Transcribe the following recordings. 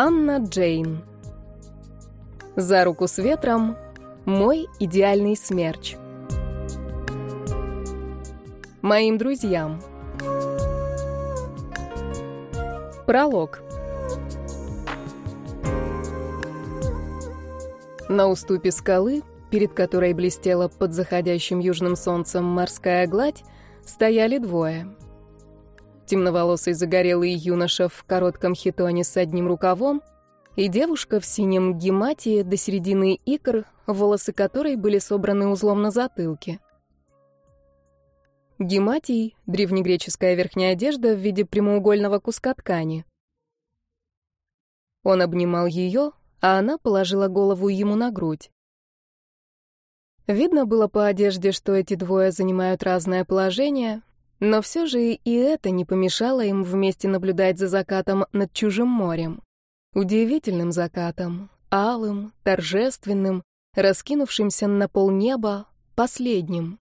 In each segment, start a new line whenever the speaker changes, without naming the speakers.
Анна Джейн. За руку с ветром. Мой идеальный смерч. Моим друзьям. Пролог. На уступе скалы, перед которой блестела под заходящим южным солнцем морская гладь, стояли двое. Темноволосый загорелый юноша в коротком хитоне с одним рукавом и девушка в синем гематии до середины икр, волосы которой были собраны узлом на затылке. Гематий — древнегреческая верхняя одежда в виде прямоугольного куска ткани. Он обнимал ее, а она положила голову ему на грудь. Видно было по одежде, что эти двое занимают разное положение, но все же и это не помешало им вместе наблюдать за закатом над чужим морем. Удивительным закатом, алым, торжественным, раскинувшимся на полнеба, последним.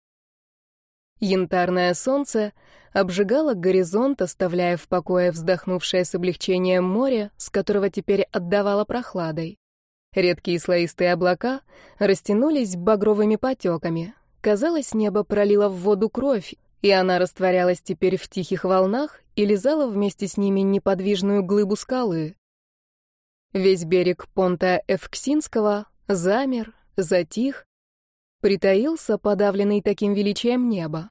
Янтарное солнце обжигало горизонт, оставляя в покое вздохнувшее с облегчением море, с которого теперь отдавало прохладой. Редкие слоистые облака растянулись багровыми потеками. Казалось, небо пролило в воду кровь, и она растворялась теперь в тихих волнах и лизала вместе с ними неподвижную глыбу скалы. Весь берег понта Эвксинского замер, затих, притаился, подавленный таким величием неба.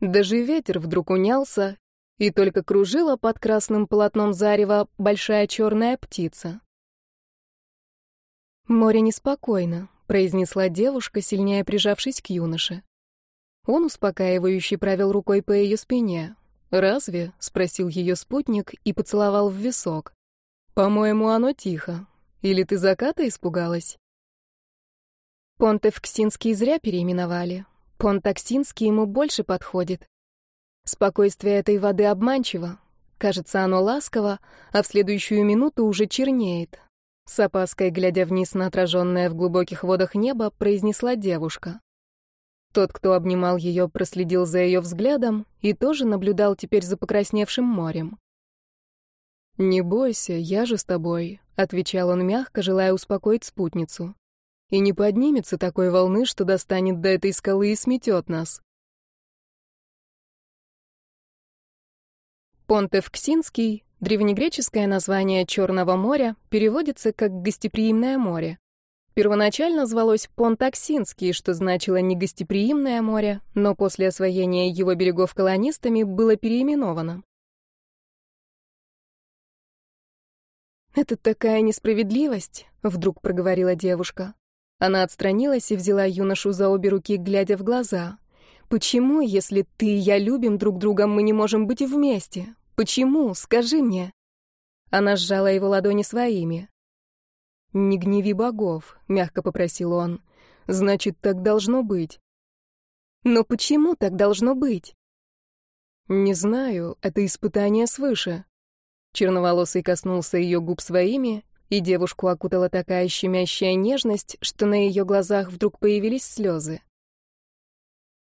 Даже ветер вдруг унялся, и только кружила под красным полотном зарева большая черная птица. «Море неспокойно», — произнесла девушка, сильнее прижавшись к юноше. Он успокаивающе провел рукой по ее спине. «Разве?» — спросил ее спутник и поцеловал в висок. «По-моему, оно тихо. Или ты заката испугалась?» Понтевксинский зря переименовали. Понтаксинский ему больше подходит. Спокойствие этой воды обманчиво. Кажется, оно ласково, а в следующую минуту уже чернеет. С опаской, глядя вниз на отраженное в глубоких водах небо, произнесла девушка. Тот, кто обнимал ее, проследил за ее взглядом и тоже наблюдал теперь за покрасневшим морем. «Не бойся, я же с тобой», — отвечал он мягко, желая успокоить спутницу. «И не поднимется такой волны, что достанет до этой скалы и сметет нас». Понтевксинский, древнегреческое название Черного моря, переводится как «гостеприимное море». Первоначально звалось Понтаксинский, что значило негостеприимное море, но после освоения его берегов колонистами было переименовано. «Это такая несправедливость», — вдруг проговорила девушка. Она отстранилась и взяла юношу за обе руки, глядя в глаза. «Почему, если ты и я любим друг друга, мы не можем быть вместе? Почему? Скажи мне». Она сжала его ладони своими. «Не гневи богов», — мягко попросил он. «Значит, так должно быть». «Но почему так должно быть?» «Не знаю, это испытание свыше». Черноволосый коснулся ее губ своими, и девушку окутала такая щемящая нежность, что на ее глазах вдруг появились слезы.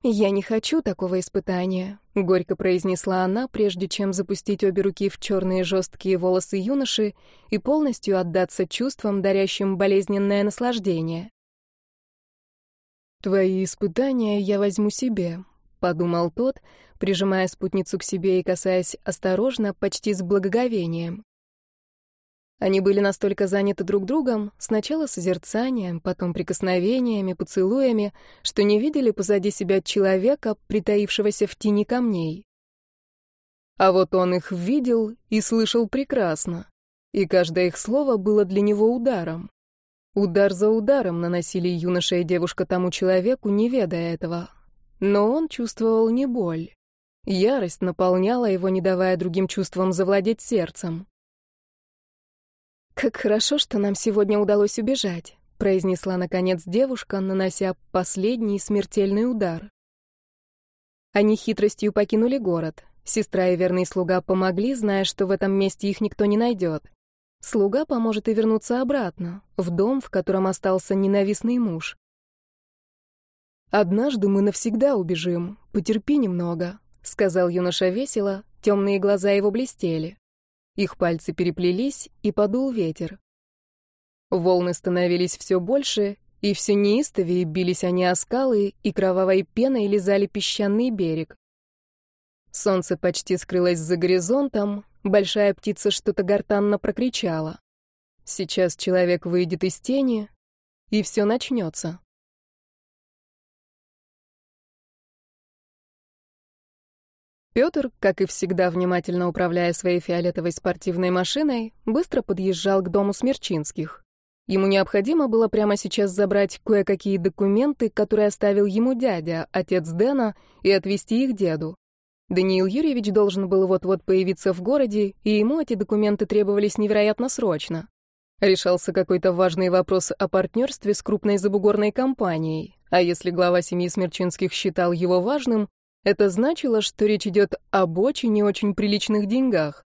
«Я не хочу такого испытания», — горько произнесла она, прежде чем запустить обе руки в черные жесткие волосы юноши и полностью отдаться чувствам, дарящим болезненное наслаждение. «Твои испытания я возьму себе», — подумал тот, прижимая спутницу к себе и касаясь осторожно, почти с благоговением. Они были настолько заняты друг другом, сначала созерцанием, потом прикосновениями, поцелуями, что не видели позади себя человека, притаившегося в тени камней. А вот он их видел и слышал прекрасно, и каждое их слово было для него ударом. Удар за ударом наносили юноша и девушка тому человеку, не ведая этого. Но он чувствовал не боль. Ярость наполняла его, не давая другим чувствам завладеть сердцем. «Как хорошо, что нам сегодня удалось убежать», — произнесла, наконец, девушка, нанося последний смертельный удар. Они хитростью покинули город. Сестра и верный слуга помогли, зная, что в этом месте их никто не найдет. Слуга поможет и вернуться обратно, в дом, в котором остался ненавистный муж. «Однажды мы навсегда убежим, потерпи немного», — сказал юноша весело, темные глаза его блестели. Их пальцы переплелись, и подул ветер. Волны становились все больше, и все неистовее бились они о скалы, и кровавой пеной лизали песчаный берег. Солнце почти скрылось за горизонтом, большая птица что-то гортанно прокричала. Сейчас человек выйдет из тени, и все начнется. Петр, как и всегда внимательно управляя своей фиолетовой спортивной машиной, быстро подъезжал к дому Смерчинских. Ему необходимо было прямо сейчас забрать кое-какие документы, которые оставил ему дядя, отец Дэна, и отвезти их деду. Даниил Юрьевич должен был вот-вот появиться в городе, и ему эти документы требовались невероятно срочно. Решался какой-то важный вопрос о партнерстве с крупной забугорной компанией, а если глава семьи Смерчинских считал его важным, это значило, что речь идет об очень не очень приличных деньгах.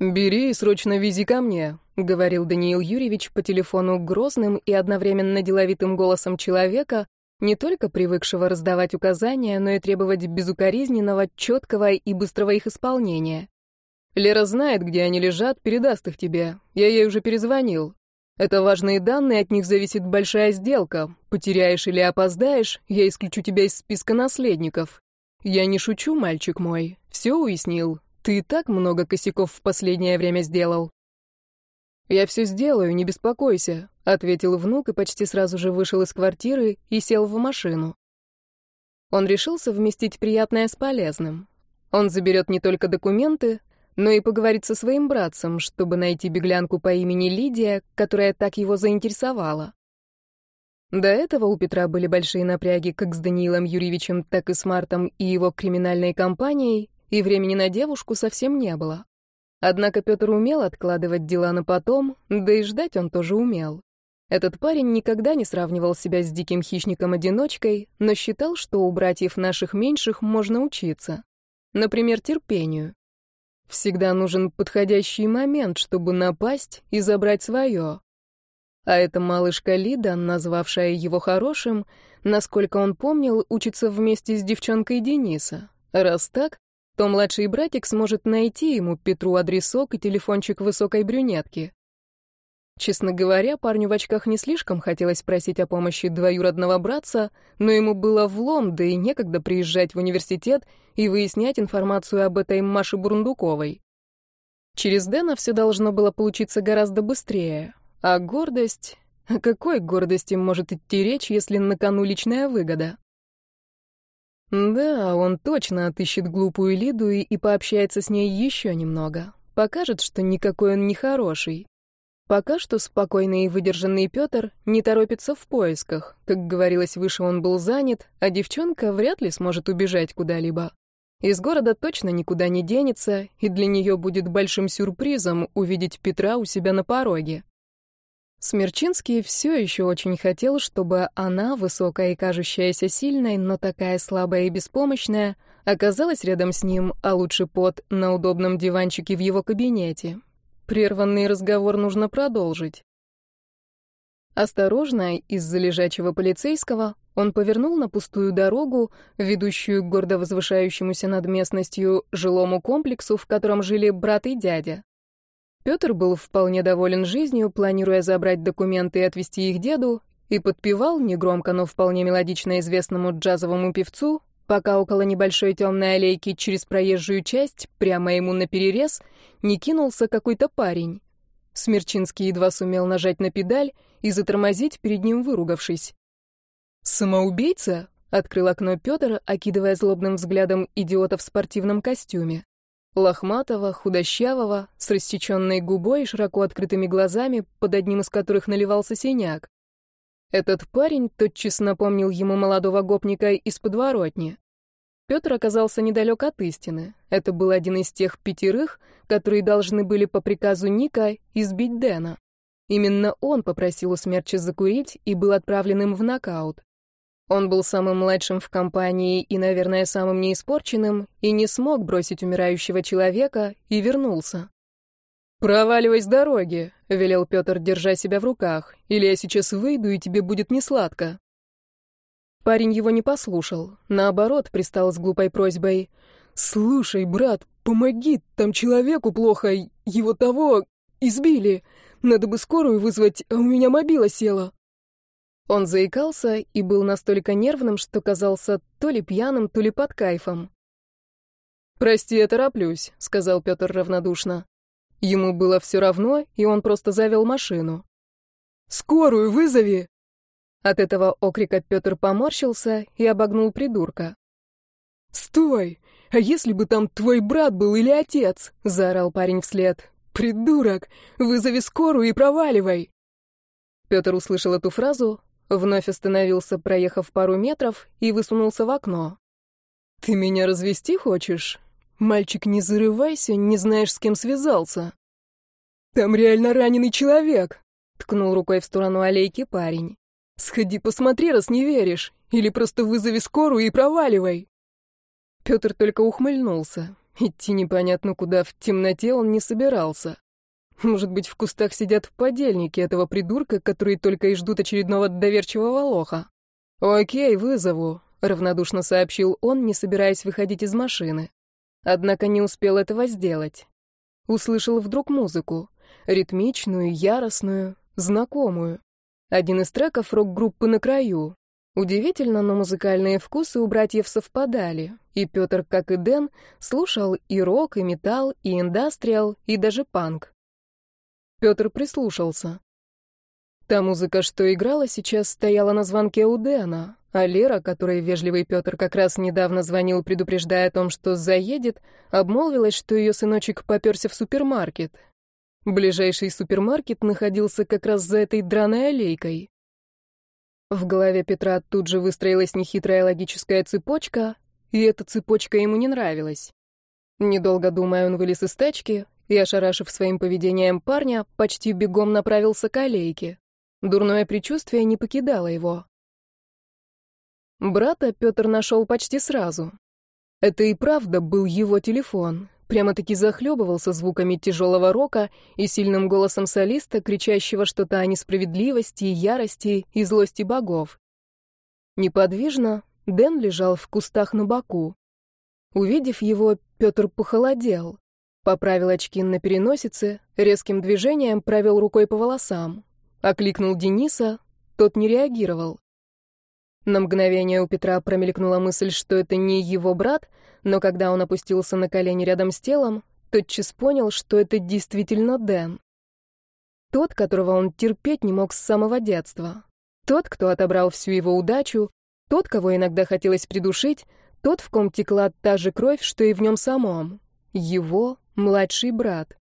«Бери и срочно вези ко мне», — говорил Даниил Юрьевич по телефону грозным и одновременно деловитым голосом человека, не только привыкшего раздавать указания, но и требовать безукоризненного, четкого и быстрого их исполнения. «Лера знает, где они лежат, передаст их тебе. Я ей уже перезвонил. Это важные данные, от них зависит большая сделка. Потеряешь или опоздаешь, я исключу тебя из списка наследников. Я не шучу, мальчик мой. Все уяснил. Ты и так много косяков в последнее время сделал. Я все сделаю, не беспокойся, ответил внук и почти сразу же вышел из квартиры и сел в машину. Он решил совместить приятное с полезным. Он заберет не только документы, но и поговорить со своим братцем, чтобы найти беглянку по имени Лидия, которая так его заинтересовала. До этого у Петра были большие напряги как с Даниилом Юрьевичем, так и с Мартом и его криминальной компанией, и времени на девушку совсем не было. Однако Петр умел откладывать дела на потом, да и ждать он тоже умел. Этот парень никогда не сравнивал себя с диким хищником-одиночкой, но считал, что у братьев наших меньших можно учиться. Например, терпению. Всегда нужен подходящий момент, чтобы напасть и забрать свое. А эта малышка Лида, назвавшая его хорошим, насколько он помнил, учится вместе с девчонкой Дениса. Раз так, то младший братик сможет найти ему Петру адресок и телефончик высокой брюнетки. Честно говоря, парню в очках не слишком хотелось просить о помощи двоюродного братца, но ему было влом, да и некогда приезжать в университет и выяснять информацию об этой Маше Бурундуковой. Через Дэна все должно было получиться гораздо быстрее. А гордость... О какой гордости может идти речь, если на кону личная выгода? Да, он точно отыщет глупую Лиду и, и пообщается с ней еще немного. Покажет, что никакой он не хороший. Пока что спокойный и выдержанный Петр не торопится в поисках. Как говорилось выше, он был занят, а девчонка вряд ли сможет убежать куда-либо. Из города точно никуда не денется, и для нее будет большим сюрпризом увидеть Петра у себя на пороге. Смерчинский все еще очень хотел, чтобы она, высокая и кажущаяся сильной, но такая слабая и беспомощная, оказалась рядом с ним, а лучше под, на удобном диванчике в его кабинете, Прерванный разговор нужно продолжить. Осторожно, из-за лежачего полицейского, он повернул на пустую дорогу, ведущую к гордо возвышающемуся над местностью жилому комплексу, в котором жили брат и дядя. Петр был вполне доволен жизнью, планируя забрать документы и отвезти их деду, и подпевал, негромко, но вполне мелодично известному джазовому певцу, пока около небольшой темной аллейки через проезжую часть, прямо ему на перерез, не кинулся какой-то парень. Смерчинский едва сумел нажать на педаль и затормозить перед ним, выругавшись. «Самоубийца?» — открыл окно Петр, окидывая злобным взглядом идиота в спортивном костюме. Лохматого, худощавого, с рассеченной губой и широко открытыми глазами, под одним из которых наливался синяк. Этот парень тотчас напомнил ему молодого гопника из подворотни. Петр оказался недалек от истины. Это был один из тех пятерых, которые должны были по приказу Ника избить Дэна. Именно он попросил у смерча закурить и был отправлен им в нокаут. Он был самым младшим в компании и, наверное, самым неиспорченным, и не смог бросить умирающего человека, и вернулся. «Проваливай с дороги», — велел Петр, держа себя в руках, «или я сейчас выйду, и тебе будет несладко». Парень его не послушал, наоборот, пристал с глупой просьбой. «Слушай, брат,
помоги, там человеку плохо, его того избили. Надо бы скорую вызвать, а у меня мобила села».
Он заикался и был настолько нервным, что казался то ли пьяным, то ли под кайфом.
«Прости, я тороплюсь», — сказал Петр равнодушно. Ему было все равно, и он просто завел машину. «Скорую вызови!»
От этого окрика Петр поморщился и обогнул придурка.
«Стой! А если бы там твой брат был или отец?» — заорал парень вслед. «Придурок! Вызови скорую и проваливай!»
Петр услышал эту фразу, вновь остановился, проехав пару метров, и высунулся в окно.
«Ты меня развести хочешь? Мальчик, не зарывайся, не знаешь, с кем связался. Там реально раненый человек!» — ткнул рукой в сторону аллейки парень. «Сходи посмотри, раз не веришь, или просто вызови скорую и проваливай!»
Петр только ухмыльнулся. Идти непонятно куда в темноте он не собирался. Может быть, в кустах сидят подельники этого придурка, которые только и ждут очередного доверчивого лоха.
«Окей, вызову», —
равнодушно сообщил он, не собираясь выходить из машины. Однако не успел этого сделать. Услышал вдруг музыку. Ритмичную, яростную, знакомую. Один из треков рок-группы «На краю». Удивительно, но музыкальные вкусы у братьев совпадали, и Петр, как и Дэн, слушал и рок, и металл, и индастриал, и даже панк. Петр прислушался. Та музыка, что играла, сейчас стояла на звонке у Дэна, а Лера, которой вежливый Петр как раз недавно звонил, предупреждая о том, что заедет, обмолвилась, что ее сыночек поперся в супермаркет. Ближайший супермаркет находился как раз за этой драной аллейкой. В голове Петра тут же выстроилась нехитрая логическая цепочка, и эта цепочка ему не нравилась. Недолго думая, он вылез из тачки, и, ошарашив своим поведением парня, почти бегом направился к аллейке. Дурное предчувствие не покидало его. Брата Петр нашел почти сразу. Это и правда был его телефон. Прямо-таки захлебывался звуками тяжелого рока и сильным голосом солиста, кричащего что-то о несправедливости, ярости и злости богов. Неподвижно Дэн лежал в кустах на боку. Увидев его, Петр похолодел. Поправил очки на переносице, резким движением провел рукой по волосам. Окликнул Дениса, тот не реагировал. На мгновение у Петра промелькнула мысль, что это не его брат, но когда он опустился на колени рядом с телом, тотчас понял, что это действительно Дэн. Тот, которого он терпеть не мог с самого детства. Тот, кто отобрал всю его удачу, тот, кого иногда хотелось придушить, тот, в ком текла та же кровь, что и в нем самом. Его младший брат.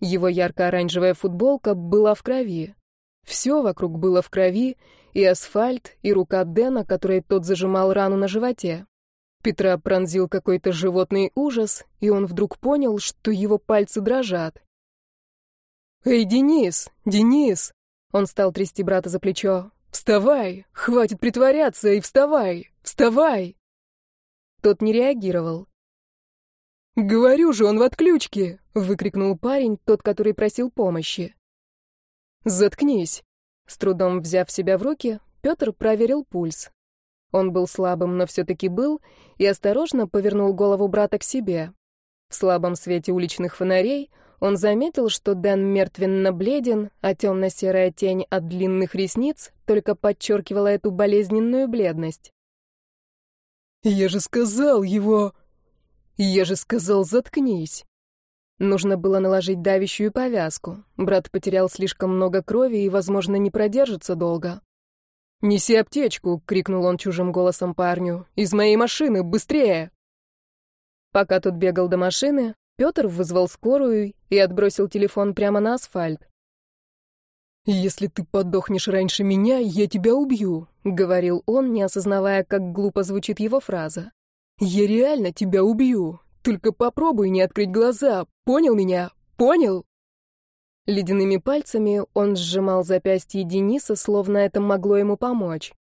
Его ярко-оранжевая футболка была в крови. Все вокруг было в крови, и асфальт, и рука Дэна, которой тот зажимал рану на животе. Петра пронзил какой-то животный ужас, и он вдруг понял, что его пальцы дрожат. «Эй, Денис! Денис!» Он стал трясти брата за плечо. «Вставай! Хватит притворяться и вставай! Вставай!» Тот не реагировал. «Говорю же, он в отключке!» — выкрикнул парень, тот, который просил помощи. «Заткнись!» С трудом взяв себя в руки, Петр проверил пульс. Он был слабым, но все-таки был, и осторожно повернул голову брата к себе. В слабом свете уличных фонарей он заметил, что Дэн мертвенно бледен, а темно-серая тень от длинных ресниц только подчеркивала эту болезненную бледность.
«Я же сказал его...» «Я же сказал, заткнись!»
Нужно было наложить давящую повязку. Брат потерял слишком много крови и, возможно, не продержится долго.
«Неси аптечку!» — крикнул он чужим голосом парню. «Из моей машины! Быстрее!»
Пока тот бегал до машины, Петр вызвал скорую и отбросил телефон прямо на асфальт.
«Если ты подохнешь раньше меня, я тебя убью», — говорил он, не осознавая, как глупо звучит его фраза. Я реально тебя убью. Только попробуй не открыть глаза. Понял меня? Понял?
Ледяными пальцами он сжимал запястье Дениса, словно это могло ему помочь.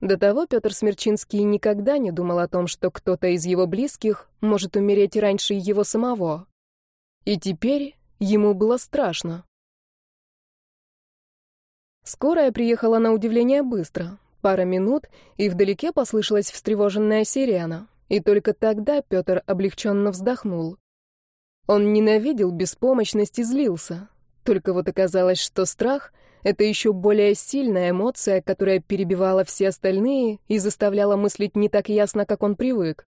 До того Петр Смерчинский никогда не думал о том, что кто-то из его близких может умереть раньше его самого. И теперь ему было страшно. Скорая приехала на удивление быстро. Пара минут, и вдалеке послышалась встревоженная сирена. и только тогда Петр облегченно вздохнул. Он ненавидел беспомощность и злился. Только вот оказалось, что страх — это еще более сильная эмоция, которая перебивала все остальные и заставляла мыслить не так ясно, как он привык.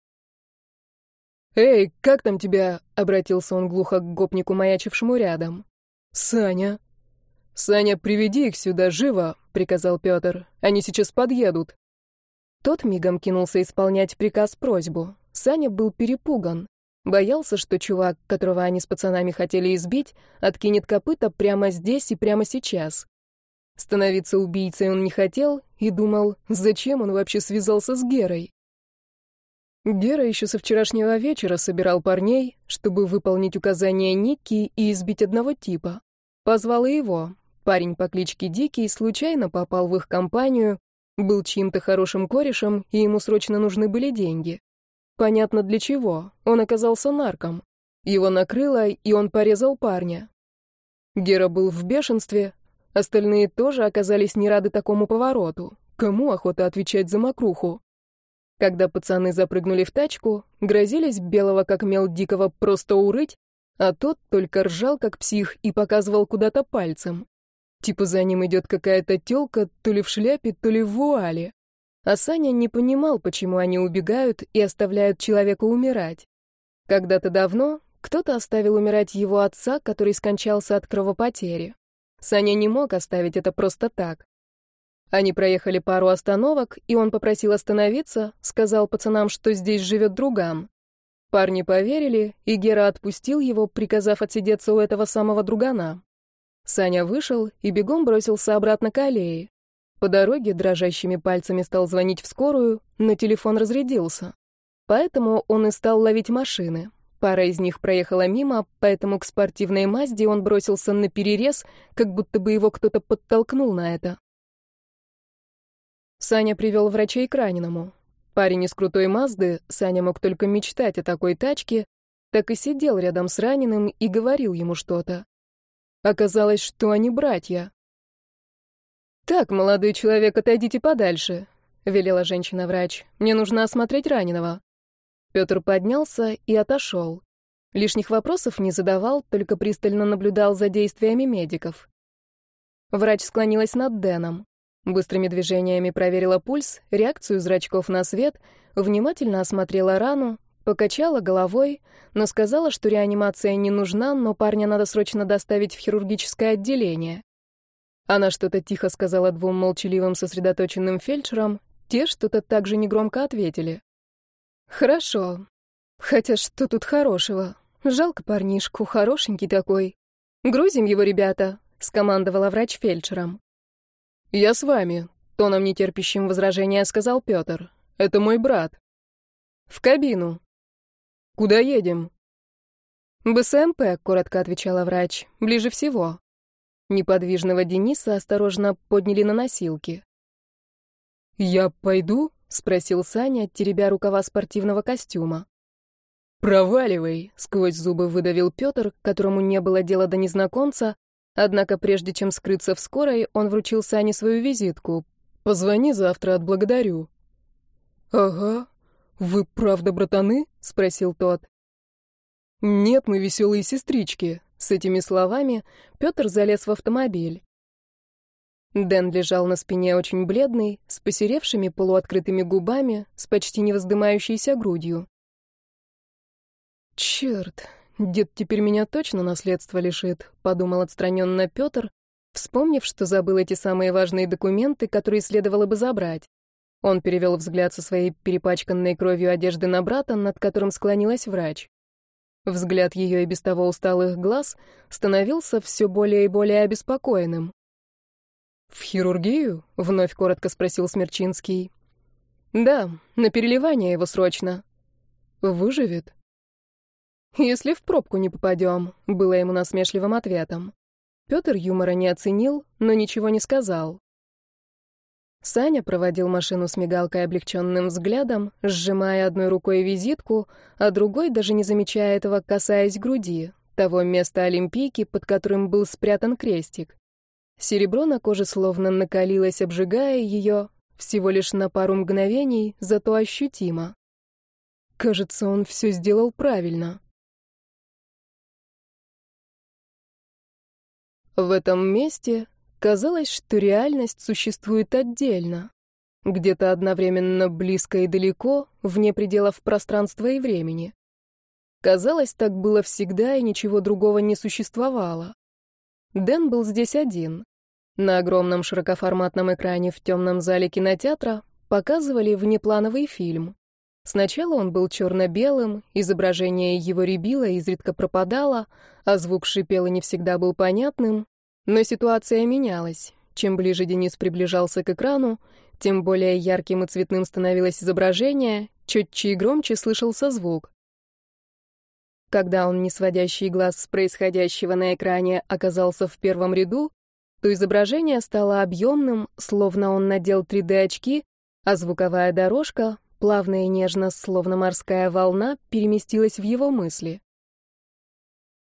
«Эй, как там тебя?» — обратился он глухо к гопнику, маячившему рядом. «Саня». «Саня, приведи их сюда, живо!» — приказал Петр. «Они сейчас подъедут».
Тот мигом кинулся исполнять приказ-просьбу. Саня был перепуган. Боялся, что чувак, которого они с пацанами хотели избить, откинет копыта прямо здесь и прямо сейчас. Становиться убийцей он не хотел и думал, зачем он вообще связался с Герой. Гера еще со вчерашнего вечера собирал парней, чтобы выполнить указания Никки и избить одного типа. Позвал его. Парень по кличке Дикий случайно попал в их компанию, был чьим-то хорошим корешем, и ему срочно нужны были деньги. Понятно для чего. Он оказался нарком. Его накрыло, и он порезал парня. Гера был в бешенстве. Остальные тоже оказались не рады такому повороту. Кому охота отвечать за мокруху? Когда пацаны запрыгнули в тачку, грозились белого как мел дикого просто урыть, а тот только ржал как псих и показывал куда-то пальцем. Типа за ним идет какая-то тёлка, то ли в шляпе, то ли в вуале. А Саня не понимал, почему они убегают и оставляют человека умирать. Когда-то давно кто-то оставил умирать его отца, который скончался от кровопотери. Саня не мог оставить это просто так. Они проехали пару остановок, и он попросил остановиться, сказал пацанам, что здесь живет друган. Парни поверили, и Гера отпустил его, приказав отсидеться у этого самого другана. Саня вышел и бегом бросился обратно к аллее. По дороге дрожащими пальцами стал звонить в скорую, но телефон разрядился. Поэтому он и стал ловить машины. Пара из них проехала мимо, поэтому к спортивной Мазде он бросился на перерез, как будто бы его кто-то подтолкнул на это. Саня привел врачей к раненому. Парень из крутой Мазды, Саня мог только мечтать о такой тачке, так и сидел рядом с раненым и говорил ему что-то. Оказалось, что они братья. «Так, молодой человек, отойдите подальше», — велела женщина-врач. «Мне нужно осмотреть раненого». Петр поднялся и отошел. Лишних вопросов не задавал, только пристально наблюдал за действиями медиков. Врач склонилась над Дэном. Быстрыми движениями проверила пульс, реакцию зрачков на свет, внимательно осмотрела рану, покачала головой, но сказала, что реанимация не нужна, но парня надо срочно доставить в хирургическое отделение. Она что-то тихо сказала двум молчаливым сосредоточенным фельдшерам, те что-то также негромко ответили. «Хорошо. Хотя что тут хорошего? Жалко парнишку, хорошенький такой. Грузим его, ребята», — скомандовала врач фельдшером.
«Я с вами», — тоном нетерпящим возражения сказал Петр. «Это мой брат».
«В кабину».
«Куда едем?»
«БСМП», — коротко отвечала врач. «Ближе всего». Неподвижного Дениса осторожно подняли на носилки.
«Я пойду?»
— спросил Саня, теребя рукава спортивного костюма.
«Проваливай!»
— сквозь зубы выдавил Петр, которому не было дела до незнакомца, Однако прежде чем скрыться в скорой, он вручил Сане свою визитку.
«Позвони завтра, отблагодарю».
«Ага. Вы правда братаны?» — спросил тот.
«Нет, мы веселые сестрички». С этими словами Петр залез в автомобиль.
Дэн лежал на спине очень бледный, с посеревшими полуоткрытыми губами, с почти невоздымающейся грудью.
«Черт, Дед теперь меня точно наследство лишит, подумал отстраненно Петр, вспомнив, что забыл эти самые важные документы, которые следовало бы забрать. Он перевел взгляд со своей перепачканной кровью одежды на брата, над которым склонилась врач. Взгляд ее и без того усталых глаз становился все более и более обеспокоенным. «В хирургию?» — вновь коротко спросил Смерчинский.
«Да, на переливание его срочно».
«Выживет?»
«Если в пробку не попадем», — было ему насмешливым ответом. Петр юмора не оценил, но ничего не сказал. Саня проводил машину с мигалкой облегченным взглядом, сжимая одной рукой визитку, а другой, даже не замечая этого, касаясь груди, того места Олимпийки, под которым был спрятан крестик. Серебро на коже словно накалилось, обжигая ее, всего лишь на пару мгновений, зато ощутимо.
Кажется, он все сделал правильно. В этом месте казалось, что реальность существует отдельно, где-то одновременно близко и далеко, вне пределов пространства и времени. Казалось, так было всегда, и ничего другого не существовало. Дэн был здесь один. На огромном широкоформатном экране в темном зале кинотеатра показывали внеплановый фильм. Сначала он был черно-белым, изображение его рябило и изредка пропадало, а звук шипел и не всегда был понятным. Но ситуация менялась. Чем ближе Денис приближался к экрану, тем более ярким и цветным становилось изображение, четче и громче слышался звук. Когда он, не сводящий глаз с происходящего на экране, оказался в первом ряду, то изображение стало объемным, словно он надел 3D-очки, а звуковая дорожка, плавно и нежно, словно морская волна, переместилась в его мысли.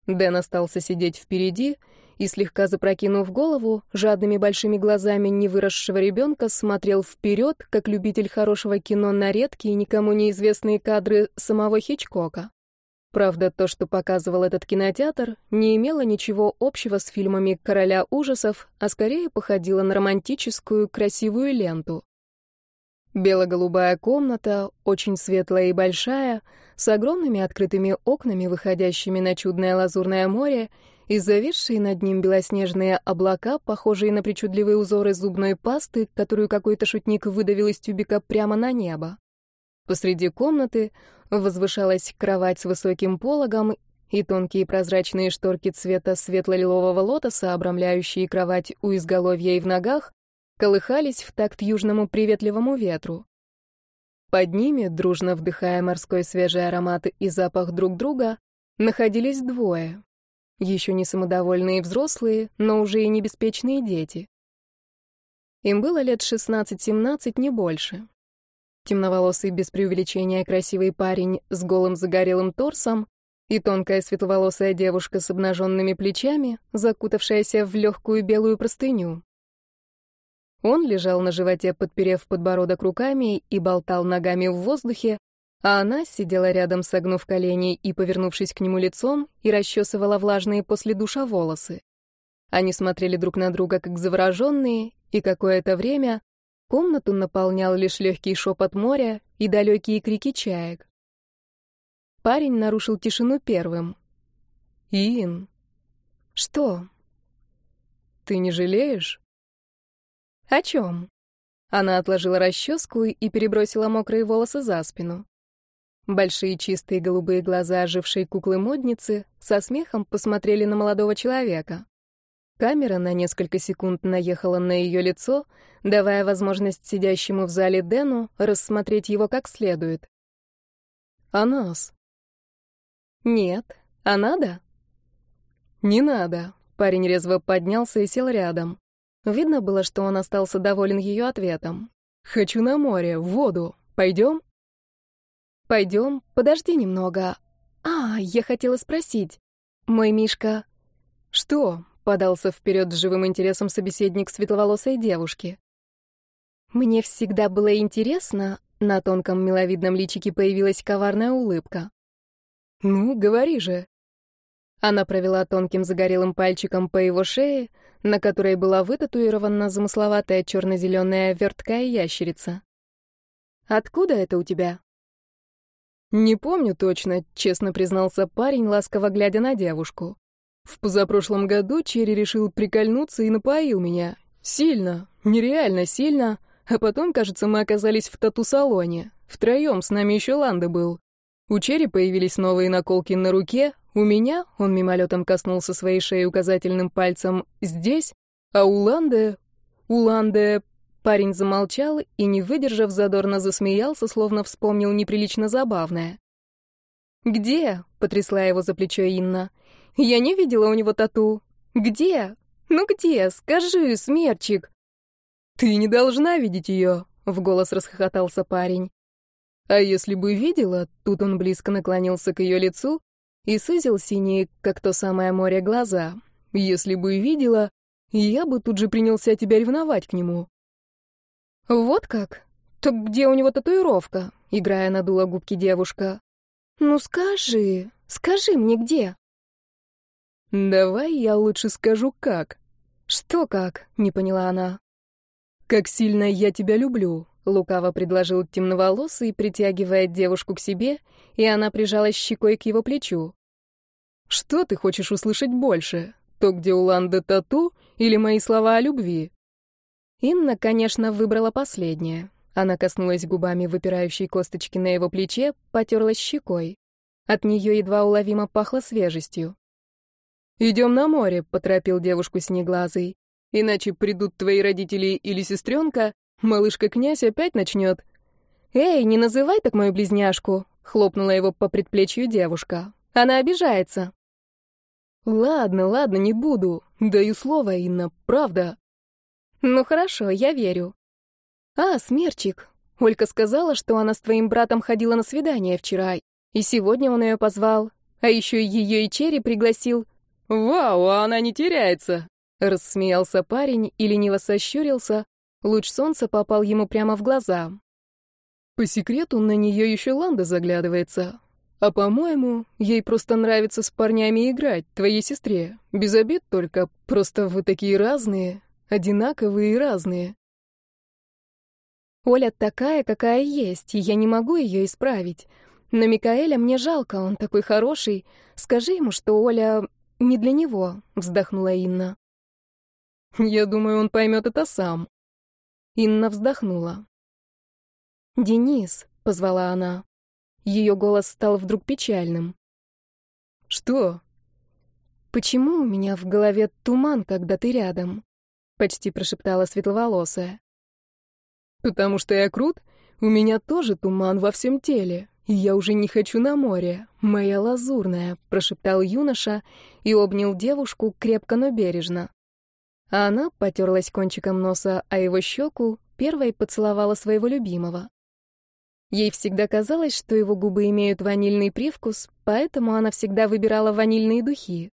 Дэн остался сидеть впереди и, слегка запрокинув голову, жадными большими глазами невыросшего ребенка смотрел вперед, как любитель хорошего кино на редкие, никому неизвестные кадры самого Хичкока. Правда, то, что показывал этот кинотеатр, не имело ничего общего с фильмами «Короля ужасов», а скорее походило на романтическую, красивую ленту. Бело-голубая комната, очень светлая и большая, с огромными открытыми окнами, выходящими на чудное лазурное море, и зависшие над ним белоснежные облака, похожие на причудливые узоры зубной пасты, которую какой-то шутник выдавил из тюбика прямо на небо. Посреди комнаты возвышалась кровать с высоким пологом и тонкие прозрачные шторки цвета светло-лилового лотоса, обрамляющие кровать у изголовья и в ногах, колыхались в такт южному приветливому ветру. Под ними, дружно вдыхая морской свежий аромат и запах друг друга, находились двое. Еще не самодовольные взрослые, но уже и небеспечные дети. Им было лет 16-17, не больше. Темноволосый, без преувеличения красивый парень с голым загорелым торсом и тонкая светловолосая девушка с обнаженными плечами, закутавшаяся в легкую белую простыню. Он лежал на животе, подперев подбородок руками и болтал ногами в воздухе, а она сидела рядом, согнув колени и повернувшись к нему лицом, и расчесывала влажные после душа волосы. Они смотрели друг на друга как завороженные, и какое-то время Комнату наполнял лишь легкий шепот моря и далекие крики чаек. Парень нарушил тишину первым. «Ин». «Что?» «Ты не жалеешь?» «О чем?» Она отложила расческу и перебросила мокрые волосы за спину. Большие чистые голубые глаза ожившей куклы-модницы со смехом посмотрели на молодого человека. Камера на несколько секунд наехала на ее лицо, давая возможность сидящему в зале Дэну рассмотреть его как следует. «А нас?» «Нет. А надо?» «Не надо». Парень резво поднялся и сел рядом. Видно было, что он остался доволен ее ответом. «Хочу на море, в воду. Пойдем?» «Пойдем. Подожди немного. А, я хотела спросить. Мой Мишка...» «Что?» Подался вперед с живым интересом собеседник светловолосой девушки. Мне всегда было интересно, на тонком миловидном личике появилась коварная улыбка. Ну, говори же. Она провела тонким загорелым пальчиком по его шее, на которой была вытатуирована замысловатая черно-зеленая верткая ящерица. «Откуда это у тебя?» «Не помню точно», — честно признался парень, ласково глядя на девушку. В позапрошлом году Черри решил прикольнуться и напоил меня. Сильно, нереально сильно. А потом, кажется, мы оказались в тату-салоне. Втроем, с нами еще Ланда был. У Черри появились новые наколки на руке. У меня, он мимолетом коснулся своей шеи указательным пальцем, здесь. А у Ланды... У Ланды... Парень замолчал и, не выдержав, задорно засмеялся, словно вспомнил неприлично забавное. «Где?» — потрясла его за плечо Инна. Я не видела у него тату. Где? Ну где? Скажи, смерчик. Ты не должна видеть ее, в голос расхохотался парень. А если бы видела, тут он близко наклонился к ее лицу и сузил синие, как то самое море, глаза. Если бы видела, я бы тут же принялся тебя ревновать к нему. Вот как? Так где у него татуировка? Играя надула губки девушка.
«Ну скажи, скажи мне где?»
«Давай я лучше скажу как».
«Что как?» — не поняла она.
«Как сильно я тебя люблю», — лукаво предложил темноволосый, притягивая девушку к себе, и она прижалась щекой к его плечу. «Что ты хочешь услышать больше? То, где у Ланды тату, или мои слова о любви?»
Инна, конечно, выбрала последнее. Она коснулась губами выпирающей косточки на его плече, потерлась щекой. От нее едва уловимо пахло свежестью.
«Идем на море», — поторопил девушку синеглазый. «Иначе придут твои родители или сестренка, малышка-князь опять начнет».
«Эй, не называй так мою близняшку», — хлопнула его по предплечью девушка. «Она обижается».
«Ладно, ладно, не буду. Даю слово, Инна, правда».
«Ну хорошо, я верю». «А, Смерчик, Олька сказала, что она с твоим братом ходила на свидание вчера, и сегодня он ее позвал, а еще ее и Черри пригласил».
«Вау, а она не теряется!»
Рассмеялся парень и лениво сощурился. Луч солнца попал ему прямо в глаза.
По секрету, на нее еще Ланда заглядывается. А по-моему, ей просто нравится с парнями играть, твоей сестре. Без обид только, просто вы такие разные, одинаковые и разные.
Оля такая, какая есть, и я не могу ее исправить. Но Микаэля мне жалко, он такой хороший. Скажи ему, что Оля не для него, вздохнула Инна.
Я думаю, он поймет это сам.
Инна вздохнула. «Денис», — позвала она. Ее голос стал вдруг печальным.
«Что?»
«Почему у меня в голове туман, когда ты рядом?» — почти прошептала светловолосая.
«Потому что я крут? У меня тоже туман во всем теле, и я уже не хочу на море, моя лазурная», — прошептал юноша и обнял девушку крепко, но бережно. А она потерлась кончиком носа о его щеку, первой поцеловала своего любимого. Ей всегда казалось, что его губы имеют ванильный привкус, поэтому она всегда выбирала ванильные духи.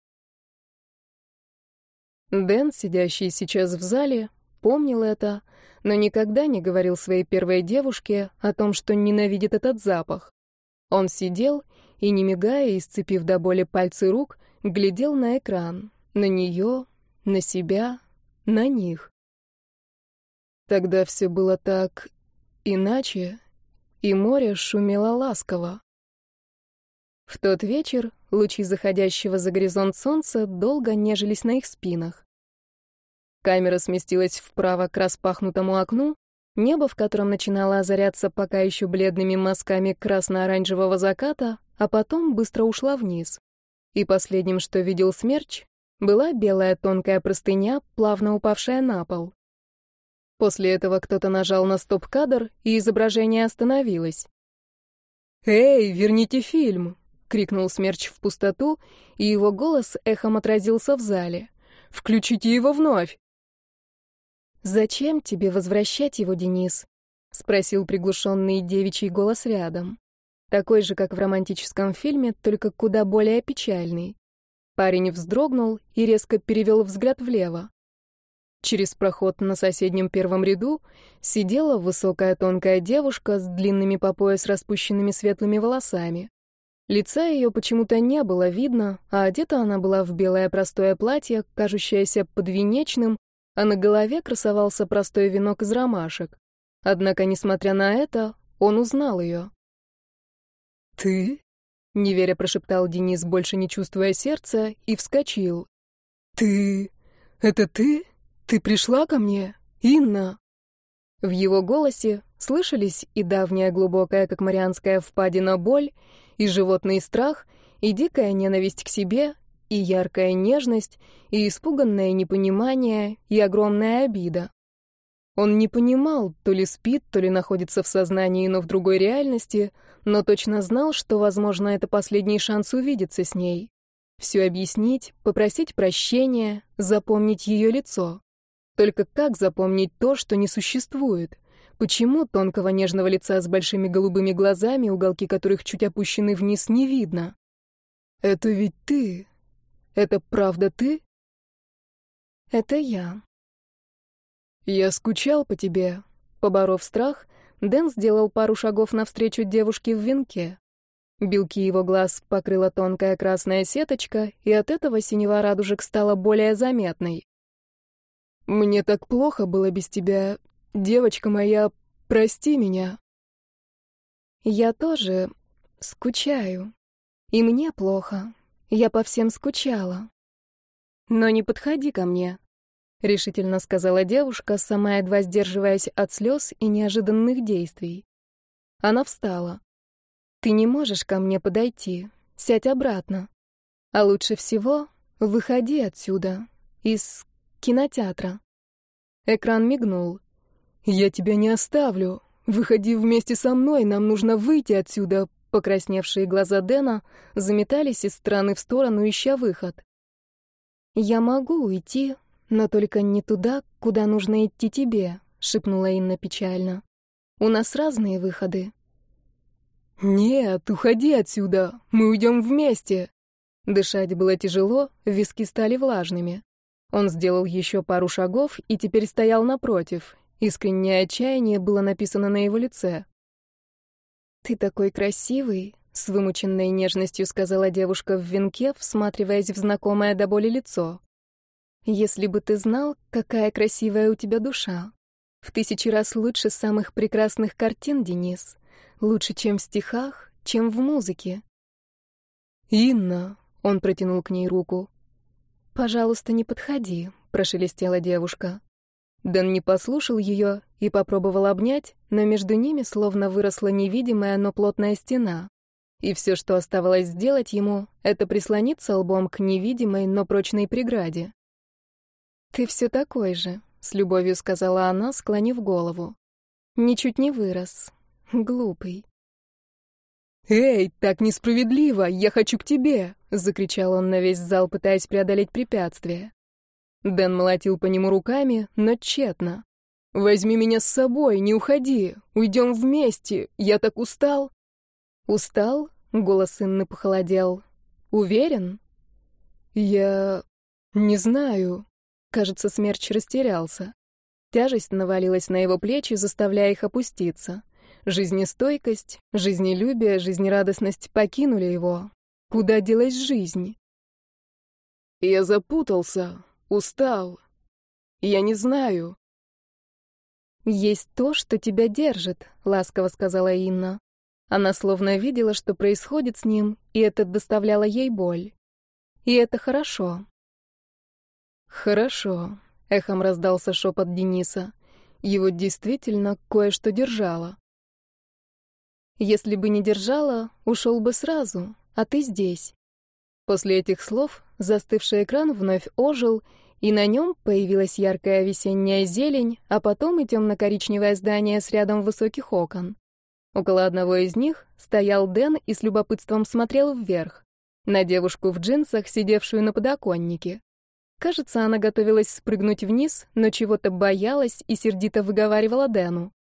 Дэн, сидящий сейчас в зале, помнил это, но никогда не говорил своей первой девушке о том, что ненавидит этот запах. Он сидел и, не мигая и сцепив до боли пальцы рук, глядел на экран, на нее, на себя, на них. Тогда все было так иначе, и море шумело ласково. В тот вечер лучи заходящего за горизонт солнца долго нежились на их спинах. Камера сместилась вправо к распахнутому окну, небо в котором начинало озаряться пока еще бледными мазками красно-оранжевого заката, а потом быстро ушла вниз. И последним, что видел смерч, была белая тонкая простыня, плавно упавшая на пол. После этого кто-то нажал на стоп-кадр, и изображение остановилось. «Эй, верните фильм!» — крикнул Смерч в пустоту, и его голос эхом отразился в зале. «Включите его вновь!»
«Зачем тебе возвращать его, Денис?» — спросил приглушенный девичий голос рядом. Такой же, как в романтическом фильме, только куда более печальный. Парень вздрогнул и резко перевел взгляд влево. Через проход на соседнем первом ряду сидела высокая тонкая девушка с длинными по пояс распущенными светлыми волосами. Лица ее почему-то не было видно, а одета она была в белое простое платье, кажущееся подвенечным, а на голове красовался простой венок из ромашек. Однако, несмотря на это, он узнал ее.
«Ты?» — неверя прошептал Денис, больше не чувствуя сердца, и вскочил. «Ты? Это ты? Ты пришла ко мне? Инна?»
В его голосе слышались и давняя глубокая, как марианская впадина, боль, и животный страх, и дикая ненависть к себе, и яркая нежность, и испуганное непонимание, и огромная обида. Он не понимал, то ли спит, то ли находится в сознании, но в другой реальности, но точно знал, что, возможно, это последний шанс увидеться с ней. Все объяснить, попросить прощения, запомнить ее лицо. Только как запомнить то, что не существует? Почему тонкого нежного лица с большими голубыми глазами, уголки которых чуть опущены вниз, не видно?
«Это ведь ты», это правда ты?
Это я.
Я скучал по тебе. Поборов страх, Дэн сделал пару шагов навстречу девушке в венке.
Белки его глаз покрыла тонкая красная сеточка, и от этого синева радужек стала более заметной.
«Мне так плохо было без тебя. Девочка моя, прости меня».
«Я тоже скучаю. И мне плохо. Я по всем скучала. Но не подходи ко мне», — решительно сказала девушка, сама едва сдерживаясь от слез и неожиданных действий. Она встала. Ты не можешь ко мне подойти. Сядь обратно. А лучше всего выходи отсюда, из кинотеатра. Экран мигнул.
Я тебя не оставлю. Выходи вместе со мной, нам нужно выйти отсюда. Покрасневшие глаза Дэна заметались из стороны в сторону, ища выход.
Я могу уйти, но только не туда, куда нужно идти тебе, шипнула Инна печально. У нас разные выходы.
«Нет, уходи отсюда, мы уйдем вместе!»
Дышать было тяжело, виски стали влажными. Он сделал еще пару шагов и теперь стоял напротив. Искреннее отчаяние было написано на его лице. «Ты такой красивый», — с вымученной нежностью сказала девушка в венке, всматриваясь в знакомое до боли лицо. «Если бы ты знал, какая красивая у тебя душа. В тысячи раз лучше самых прекрасных картин, Денис. Лучше, чем в стихах, чем в музыке.
«Инна!» — он протянул к ней руку.
«Пожалуйста, не подходи», — прошелестела девушка. Дэн не послушал ее и попробовал обнять, но между ними словно выросла невидимая, но плотная стена. И все, что оставалось сделать ему, это прислониться лбом к невидимой, но прочной преграде. «Ты все такой же», — с любовью сказала она, склонив голову. «Ничуть не вырос. Глупый.
«Эй, так несправедливо! Я хочу к тебе!» — закричал он на весь зал, пытаясь преодолеть препятствие. Дэн молотил по нему руками, но тщетно. «Возьми меня с собой, не уходи! Уйдем вместе! Я так устал!»
«Устал?» — голос Инны похолодел. «Уверен?»
«Я... не знаю».
Кажется, смерч растерялся. Тяжесть навалилась на его плечи, заставляя их опуститься. Жизнестойкость, жизнелюбие, жизнерадостность покинули его. Куда делась жизнь?
Я запутался, устал. Я не знаю.
Есть то, что тебя держит, ласково сказала Инна. Она словно видела, что происходит с ним, и это доставляло ей боль. И это хорошо.
Хорошо, эхом раздался шепот Дениса. Его действительно кое-что держало.
Если бы не держала, ушел бы сразу, а ты здесь. После этих слов застывший экран вновь ожил, и на нем появилась яркая весенняя зелень, а потом и темно-коричневое здание с рядом высоких окон. Около одного из них стоял Дэн и с любопытством смотрел вверх, на девушку в джинсах, сидевшую на подоконнике. Кажется, она готовилась спрыгнуть вниз, но чего-то боялась и сердито выговаривала Дэну.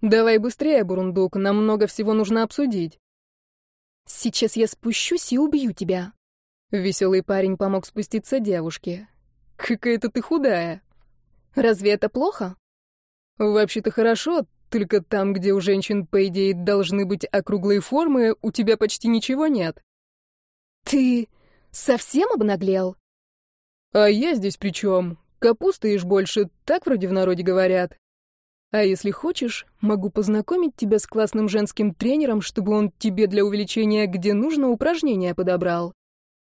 «Давай быстрее, Бурундук, нам много всего нужно обсудить».
«Сейчас я спущусь и убью тебя».
Веселый парень помог спуститься девушке. «Какая-то ты худая».
«Разве это плохо?»
«Вообще-то хорошо, только там, где у женщин, по идее, должны быть округлые формы, у тебя почти ничего нет».
«Ты совсем обнаглел?»
«А я здесь при чем? Капуста ешь больше, так вроде в народе говорят. А если хочешь, могу познакомить тебя с классным женским тренером, чтобы он тебе для увеличения где нужно упражнения подобрал.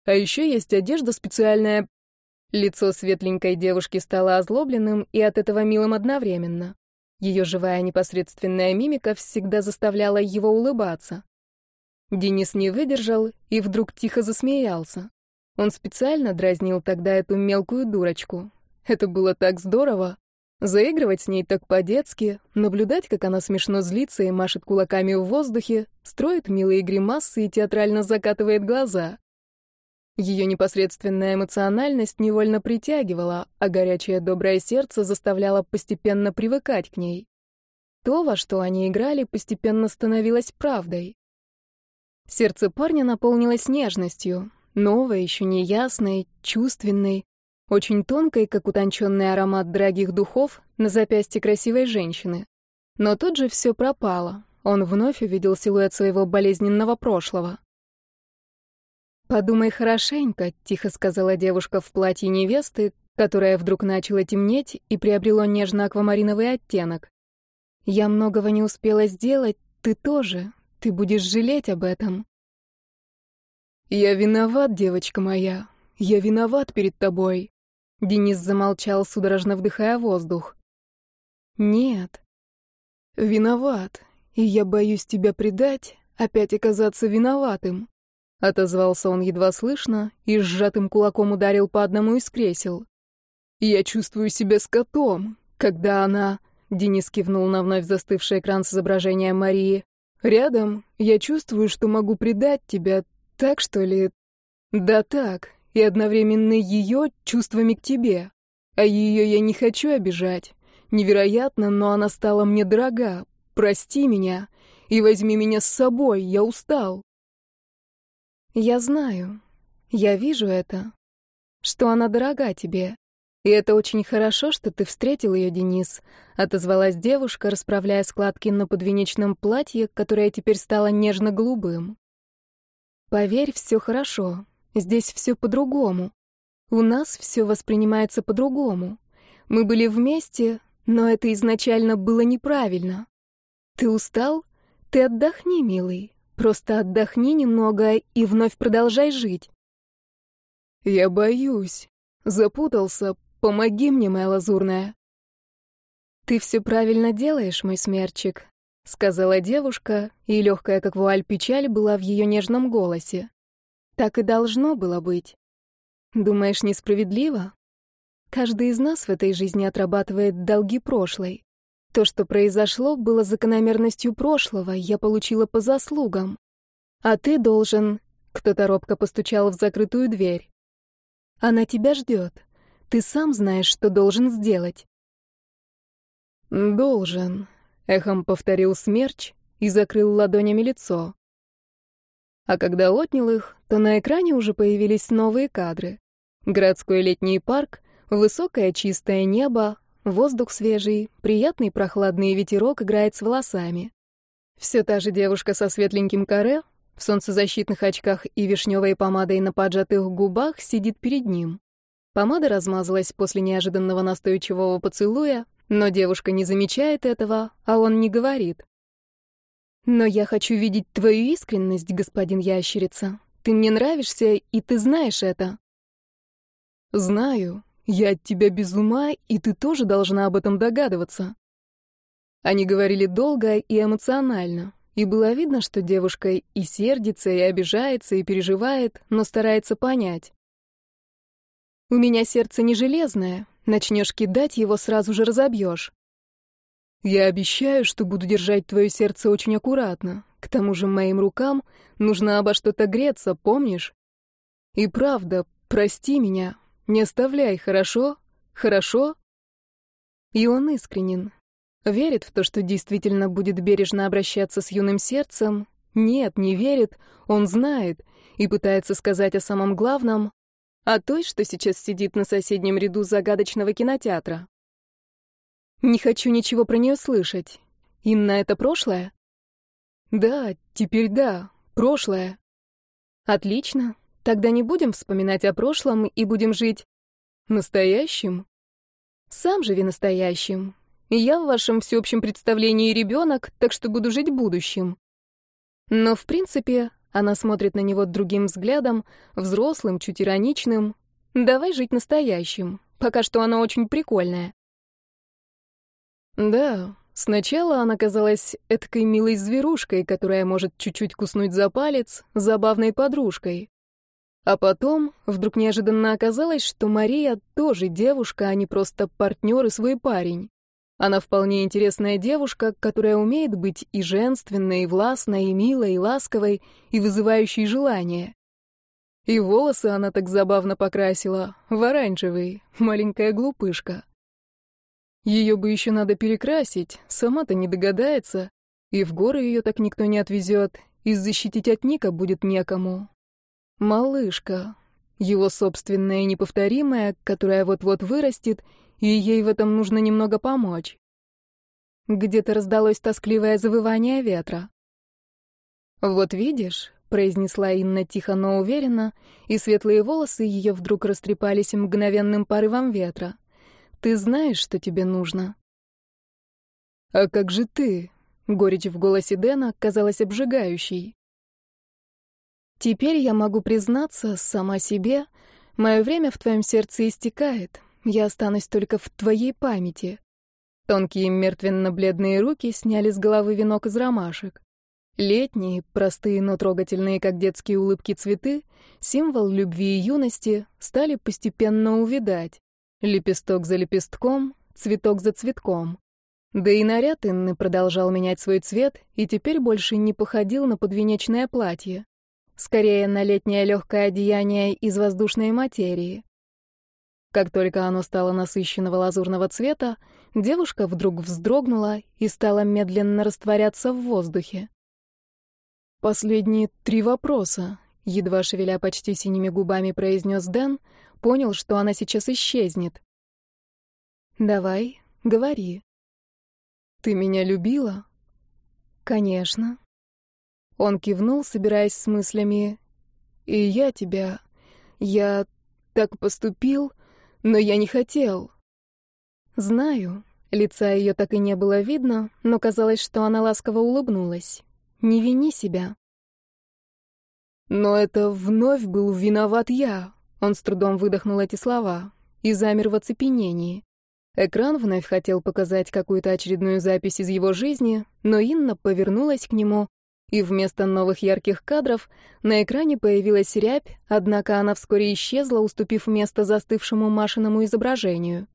А еще есть одежда специальная. Лицо светленькой девушки стало озлобленным и от этого милым одновременно. Ее живая непосредственная мимика всегда заставляла его улыбаться. Денис не выдержал и вдруг тихо засмеялся. Он специально дразнил тогда эту мелкую дурочку. Это было так здорово. Заигрывать с ней так по-детски, наблюдать, как она смешно злится и машет кулаками в воздухе, строит милые гримасы и театрально закатывает глаза. Ее непосредственная эмоциональность невольно притягивала, а горячее доброе сердце заставляло постепенно привыкать к ней. То, во что они играли, постепенно становилось правдой. Сердце парня наполнилось нежностью, новой, еще неясной, чувственной, очень тонкой, как утонченный аромат дорогих духов на запястье красивой женщины. Но тут же все пропало.
Он вновь увидел силуэт своего болезненного прошлого. «Подумай хорошенько», — тихо сказала девушка в платье невесты, которое вдруг начало темнеть и приобрело нежно-аквамариновый оттенок. «Я многого не успела сделать, ты тоже. Ты будешь жалеть об этом».
«Я виноват, девочка моя. Я виноват перед тобой».
Денис замолчал, судорожно вдыхая воздух.
«Нет. Виноват. И я боюсь тебя предать, опять оказаться виноватым. Отозвался он едва слышно и сжатым кулаком ударил по одному из кресел. «Я чувствую себя скотом, когда она...» Денис кивнул на вновь застывший экран с изображением Марии. «Рядом я чувствую, что могу предать тебя, так что ли?» «Да так, и одновременно ее чувствами к тебе. А ее я не хочу обижать. Невероятно, но она стала мне дорога. Прости меня и возьми меня с собой, я устал».
Я знаю, я вижу это, что она дорога тебе. И это очень хорошо, что ты встретил ее, Денис, отозвалась девушка, расправляя складки на подвенечном платье, которое теперь стало нежно-голубым. Поверь, все хорошо. Здесь все по-другому. У нас все воспринимается по-другому. Мы были вместе, но это изначально было неправильно. Ты устал? Ты отдохни, милый. Просто отдохни немного и вновь продолжай жить.
Я боюсь. Запутался. Помоги мне, моя лазурная.
Ты все правильно делаешь, мой смерчик, сказала девушка, и легкая, как вуаль, печаль была в ее нежном голосе. Так и должно было быть. Думаешь, несправедливо? Каждый из нас в этой жизни отрабатывает долги прошлой. То, что произошло, было закономерностью прошлого, я получила по заслугам. А ты должен... Кто-то робко постучал в закрытую дверь. Она тебя ждет. Ты сам знаешь, что должен сделать.
«Должен», — эхом повторил смерч и закрыл ладонями лицо. А когда отнял их, то на экране уже появились новые кадры. Городской летний парк, высокое чистое небо, Воздух свежий, приятный прохладный ветерок играет с волосами. Все та же девушка со светленьким каре, в солнцезащитных очках и вишневой помадой на поджатых губах сидит перед ним. Помада размазалась после неожиданного настойчивого поцелуя, но девушка не замечает этого, а он не говорит. «Но я хочу видеть твою искренность, господин ящерица. Ты мне нравишься, и ты знаешь это». «Знаю», я от тебя без ума, и ты тоже должна об этом догадываться. Они говорили долго и эмоционально, и было видно, что девушка и сердится, и обижается, и переживает, но старается понять. «У меня сердце не железное, начнешь кидать его, сразу же разобьешь. Я обещаю, что буду держать твое сердце очень аккуратно. К тому же моим рукам нужно обо что-то греться, помнишь? И правда, прости меня, не оставляй, хорошо? Хорошо?» И он искренен. Верит в то, что действительно будет бережно обращаться с юным сердцем. Нет, не верит, он знает и пытается сказать о самом главном, о той, что сейчас сидит на соседнем ряду загадочного кинотеатра. Не хочу ничего про нее слышать. Инна — это прошлое? Да, теперь да, прошлое. Отлично. Тогда не будем вспоминать о прошлом и будем жить настоящим. Сам живи настоящим. Я в вашем всеобщем представлении ребенок, так что буду жить будущим. Но, в принципе, она смотрит на него другим взглядом, взрослым, чуть ироничным. Давай жить настоящим. Пока что она очень прикольная. Да, сначала она казалась эткой милой зверушкой, которая может чуть-чуть куснуть за палец, забавной подружкой. А потом вдруг неожиданно оказалось, что Мария тоже девушка, а не просто партнер и свой парень. Она вполне интересная девушка, которая умеет быть и женственной, и властной, и милой, и ласковой, и вызывающей желание. И волосы она так забавно покрасила, в оранжевый, маленькая глупышка. Ее бы еще надо перекрасить, сама-то не догадается, и в горы ее так никто не отвезет, и защитить от Ника будет некому. Малышка. Его собственная неповторимая, которая вот-вот вырастет, и ей в этом нужно немного помочь.
Где-то раздалось тоскливое завывание ветра. «Вот видишь», — произнесла Инна тихо, но уверенно, и светлые волосы ее вдруг растрепались мгновенным порывом ветра. «Ты знаешь, что тебе нужно».
«А как же ты?» — горечь в голосе Дэна казалась обжигающей.
«Теперь я могу признаться сама себе, мое время в твоем сердце истекает, я останусь только в твоей памяти». Тонкие мертвенно-бледные руки сняли с головы венок из ромашек. Летние, простые, но трогательные, как детские улыбки цветы, символ любви и юности, стали постепенно увядать. Лепесток за лепестком, цветок за цветком. Да и наряд Инны продолжал менять свой цвет и теперь больше не походил на подвенечное платье. Скорее, на летнее легкое одеяние из воздушной материи. Как только оно стало насыщенного лазурного цвета, девушка вдруг вздрогнула и стала медленно растворяться в воздухе.
«Последние три вопроса», — едва шевеля почти синими губами произнес Дэн, понял, что она сейчас исчезнет.
«Давай, говори».
«Ты меня любила?»
«Конечно».
Он кивнул, собираясь с мыслями. «И я тебя... Я так поступил...» Но я не хотел.
Знаю. Лица ее так и не было видно, но казалось, что она ласково улыбнулась. Не вини себя.
Но это вновь был виноват я. Он с трудом выдохнул эти слова и замер в оцепенении. Экран вновь хотел показать какую-то очередную запись из его жизни, но Инна повернулась к нему и вместо новых ярких кадров на экране появилась рябь, однако она вскоре исчезла, уступив место застывшему Машиному изображению.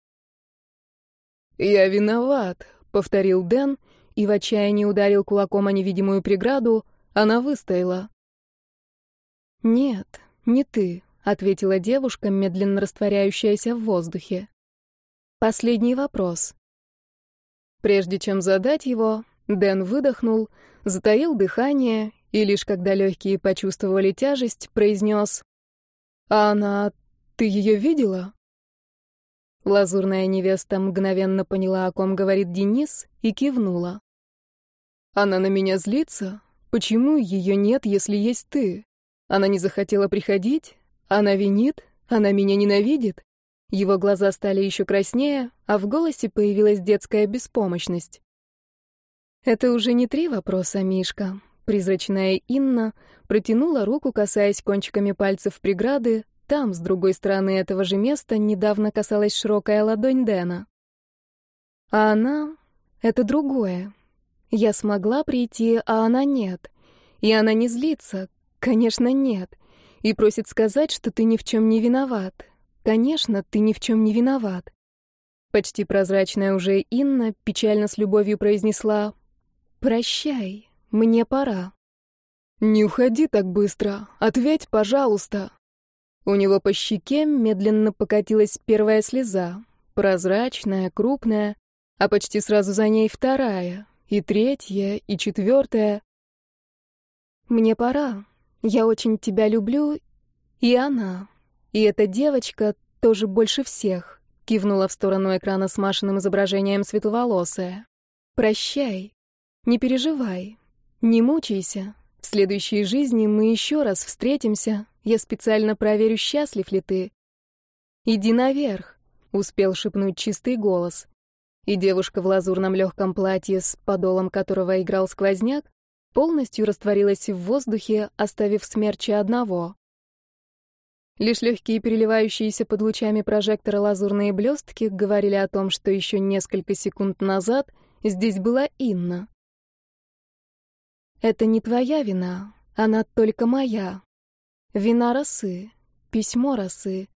«Я виноват», — повторил Дэн, и в отчаянии ударил кулаком о невидимую преграду, она выстояла.
«Нет, не ты», — ответила девушка, медленно растворяющаяся в воздухе. «Последний вопрос».
Прежде чем задать его, Дэн выдохнул — затаил дыхание и лишь когда легкие почувствовали тяжесть, произнес «А она... ты ее видела?»
Лазурная невеста мгновенно поняла, о ком говорит Денис, и кивнула.
«Она на меня злится? Почему ее нет, если есть ты? Она не захотела приходить? Она винит? Она меня ненавидит?»
Его глаза стали еще краснее, а в голосе появилась детская беспомощность. Это уже не три вопроса, Мишка. Призрачная Инна протянула руку, касаясь кончиками пальцев преграды. Там, с другой стороны этого же места, недавно касалась широкая ладонь Дэна. А она — это другое. Я смогла прийти, а она нет. И она не злится. Конечно, нет. И просит сказать, что ты ни в чем не виноват. Конечно, ты ни в чем не виноват. Почти прозрачная уже Инна печально с любовью произнесла «Прощай, мне пора».
«Не уходи так быстро. Ответь, пожалуйста».
У него по щеке медленно покатилась первая слеза, прозрачная, крупная, а почти сразу за ней вторая, и третья, и четвертая. «Мне пора. Я очень тебя люблю, и она. И эта девочка тоже больше всех», — кивнула в сторону экрана с Машиным изображением светловолосая. «Прощай». Не переживай, не мучайся. В следующей жизни мы еще раз встретимся. Я специально проверю, счастлив ли ты. Иди наверх, успел шепнуть чистый голос. И девушка в лазурном легком платье, с подолом которого играл сквозняк, полностью растворилась в воздухе, оставив смерча одного. Лишь легкие переливающиеся под лучами прожектора лазурные блестки говорили о том, что еще несколько секунд назад здесь была Инна. Это не твоя вина, она только моя. Вина росы, письмо росы.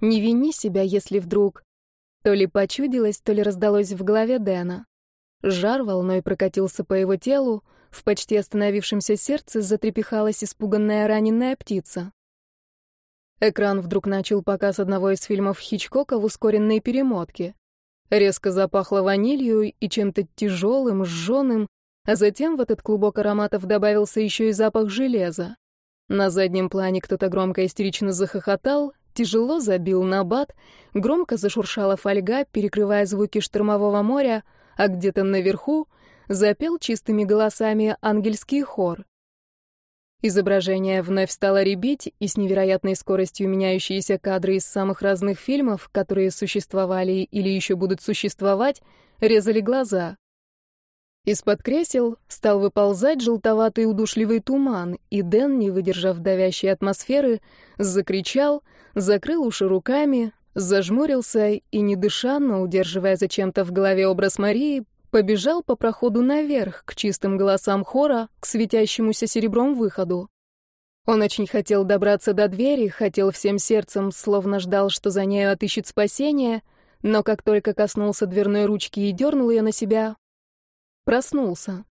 Не вини себя, если вдруг... То ли почудилось, то ли раздалось в голове Дэна. Жар волной прокатился по его телу, в почти остановившемся сердце затрепихалась испуганная раненая птица. Экран вдруг начал показ одного из фильмов Хичкока в ускоренной перемотке. Резко запахло ванилью и чем-то тяжелым, сжёным, а затем в этот клубок ароматов добавился еще и запах железа. На заднем плане кто-то громко истерично захохотал, тяжело забил на бат, громко зашуршала фольга, перекрывая звуки штормового моря, а где-то наверху запел чистыми голосами ангельский хор. Изображение вновь стало ребить, и с невероятной скоростью меняющиеся кадры из самых разных фильмов, которые существовали или еще будут существовать, резали глаза. Из-под кресел стал выползать желтоватый удушливый туман, и Дэн, не выдержав давящей атмосферы, закричал, закрыл уши руками, зажмурился и, не дыша, но удерживая зачем-то в голове образ Марии, побежал по проходу наверх, к чистым голосам хора, к светящемуся серебром выходу. Он очень хотел добраться до двери, хотел всем сердцем, словно ждал, что за нею отыщет спасение, но как только коснулся дверной ручки и дернул ее на себя, проснулся.